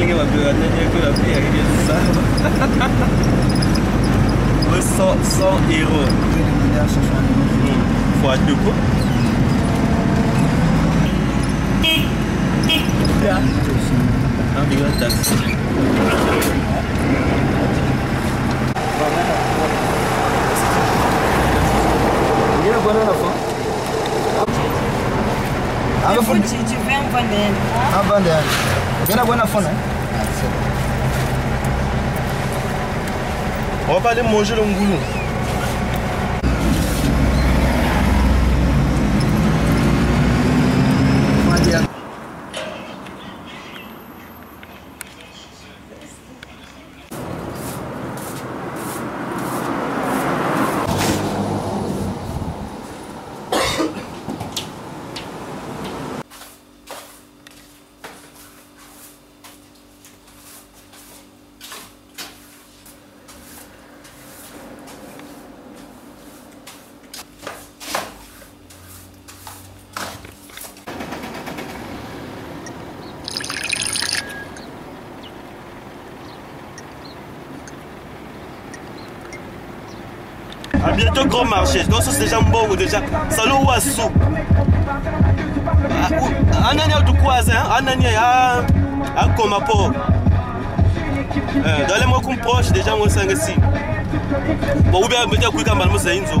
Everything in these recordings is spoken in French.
que la fille arrive tout ça. 100, 100 euros. Je vais demander à chercher un. Fois deux quoi Environ taxi. Ngine bwana na phone. Anga phone. futhi nje mvaneni Vira água na fone. Oba de mojo de ngulu. Madia. Manger le ngoulou. Madia. À bientôt grand marché. Donc c'est déjà bon déjà. Salut Wassou. Anani atukwaza, hein? anani a a Komapo. Dans les mois qu'on proche déjà moi sang ici. Bon ou bien peut-être kuika malmo c'est inzo.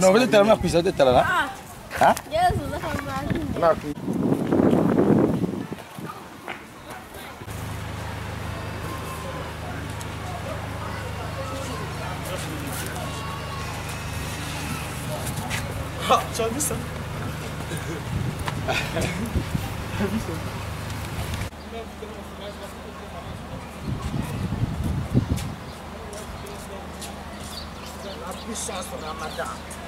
Non, vous êtes tellement puissant, vous êtes là. Yes, that's how Ah, tu as vu ça? geschlossen, Ramadan.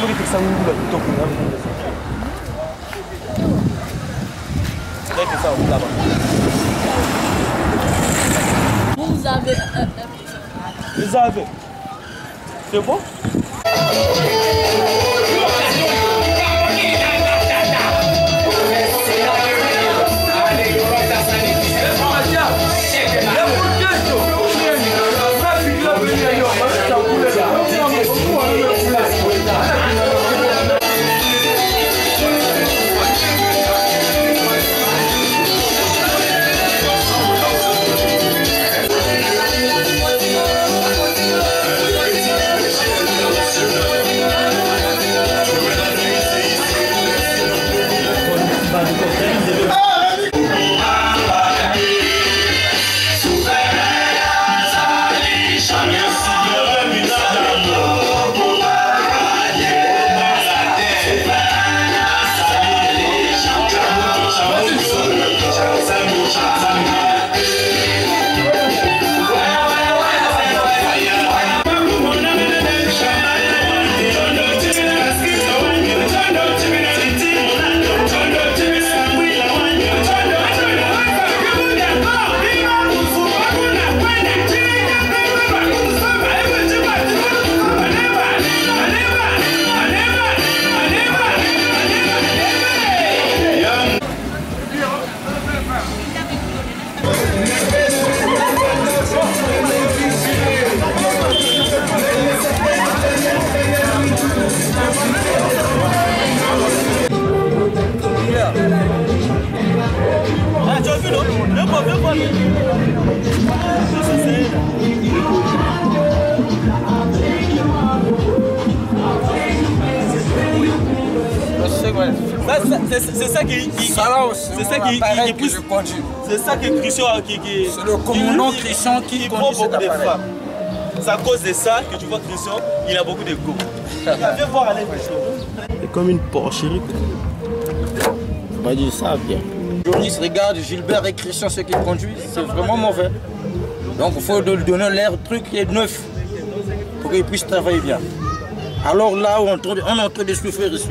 뿌리택 싸운다 또 그냥 보면서 내게 싸운다 봐 무자베 무자베 여보 C'est ça qui, qui c'est ça qui, qui, pousse. C'est ça qui est Christian qui, C'est le commandant Christian qui, prend beaucoup de femmes. C'est à cause de ça que tu vois Christian, il a beaucoup de go. Viens voir Alain C'est comme une porcherie. Faut pas dire ça bien. Joris regarde Gilbert et Christian ce qu'ils conduisent, c'est vraiment mauvais. Donc il faut lui donner l'air truc qui est neuf pour qu'ils puissent travailler bien. Alors là, on est en train de souffrir ici.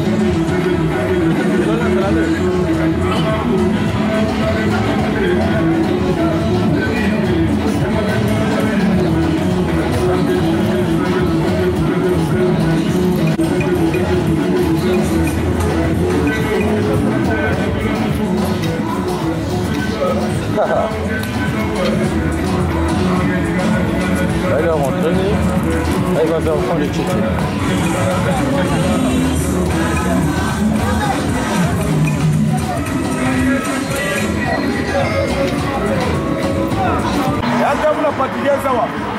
Ай глаза уходят. Я давно потерял завод.